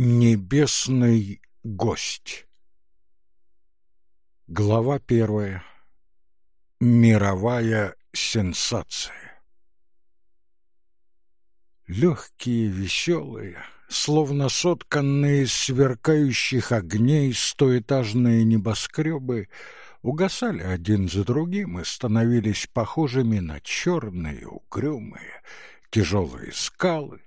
Небесный гость. Глава первая. Мировая сенсация. Легкие, веселые, словно сотканные из сверкающих огней стоэтажные небоскребы угасали один за другим и становились похожими на черные, угрюмые, тяжелые скалы.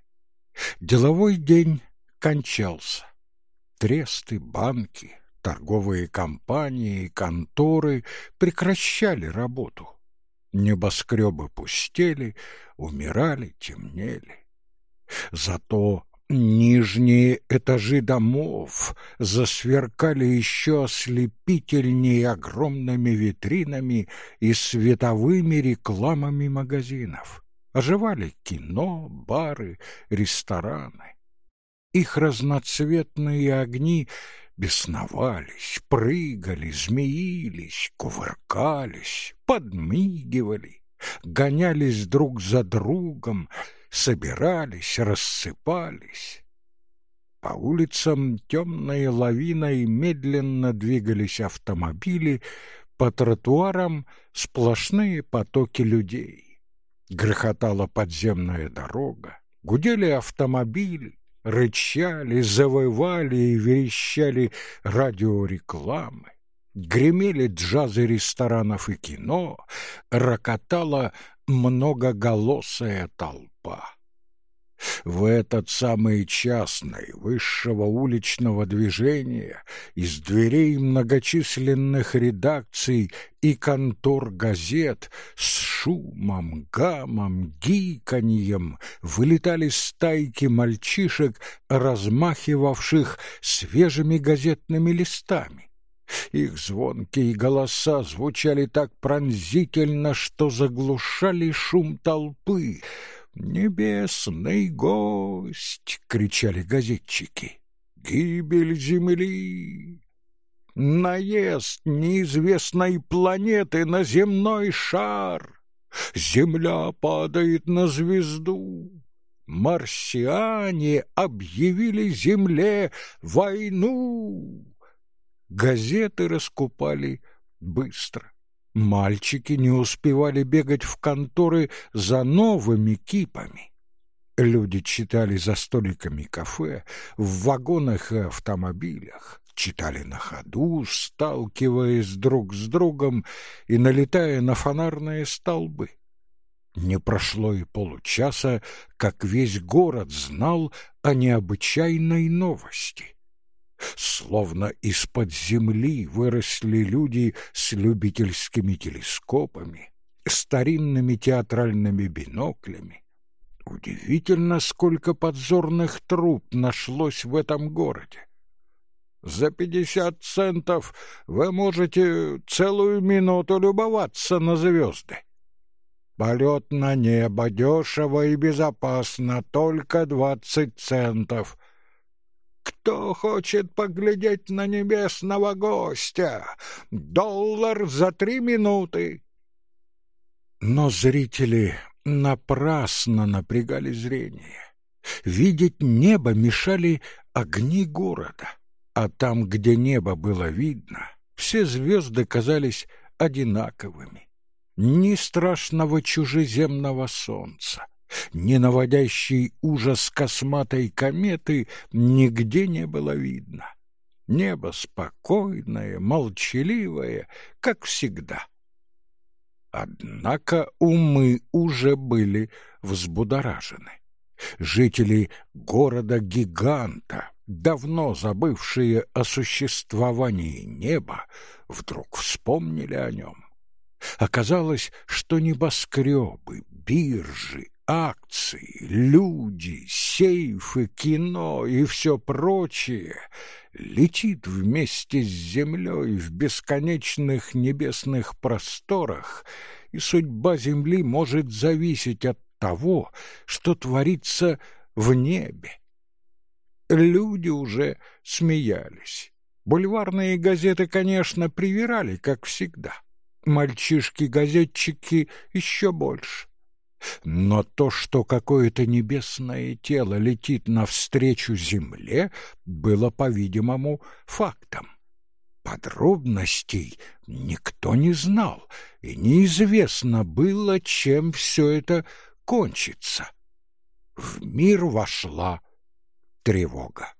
Деловой день кончался. Тресты, банки, торговые компании, конторы прекращали работу. Небоскребы пустели, умирали, темнели. Зато нижние этажи домов засверкали еще ослепительнее огромными витринами и световыми рекламами магазинов. Оживали кино, бары, рестораны. Их разноцветные огни бесновались, прыгали, змеились, кувыркались, подмигивали, гонялись друг за другом, собирались, рассыпались. По улицам темной лавиной медленно двигались автомобили, по тротуарам сплошные потоки людей. Грохотала подземная дорога, гудели автомобили, рычали, завывали и верещали радиорекламы, гремели джазы ресторанов и кино, рокотала многоголосая толпа. В этот самый час наивысшего уличного движения из дверей многочисленных редакций и контор газет с шумом, гамом, гиканьем вылетали стайки мальчишек, размахивавших свежими газетными листами. Их звонкие голоса звучали так пронзительно, что заглушали шум толпы — «Небесный гость!» — кричали газетчики. «Гибель Земли!» «Наезд неизвестной планеты на земной шар!» «Земля падает на звезду!» «Марсиане объявили Земле войну!» Газеты раскупали быстро. Мальчики не успевали бегать в конторы за новыми кипами. Люди читали за столиками кафе, в вагонах и автомобилях, читали на ходу, сталкиваясь друг с другом и налетая на фонарные столбы. Не прошло и получаса, как весь город знал о необычайной новости. Словно из-под земли выросли люди с любительскими телескопами, старинными театральными биноклями. Удивительно, сколько подзорных труб нашлось в этом городе. За пятьдесят центов вы можете целую минуту любоваться на звезды. Полет на небо дешево и безопасно, только двадцать центов. Кто хочет поглядеть на небесного гостя? Доллар за три минуты. Но зрители напрасно напрягали зрение. Видеть небо мешали огни города, а там, где небо было видно, все звезды казались одинаковыми. Ни страшного чужеземного солнца, ни наводящий ужас косматой кометы нигде не было видно. Небо спокойное, молчаливое, как всегда. Однако умы уже были взбудоражены. Жители города-гиганта, давно забывшие о существовании неба, вдруг вспомнили о нем. Оказалось, что небоскребы, биржи, акции, люди, сейфы, кино и все прочее летит вместе с землей в бесконечных небесных просторах, и судьба земли может зависеть от того, что творится в небе. Люди уже смеялись. Бульварные газеты, конечно, привирали, как всегда. Мальчишки-газетчики еще больше. Но то, что какое-то небесное тело летит навстречу земле, было, по-видимому, фактом. Подробностей никто не знал, и неизвестно было, чем все это кончится. В мир вошла тревога.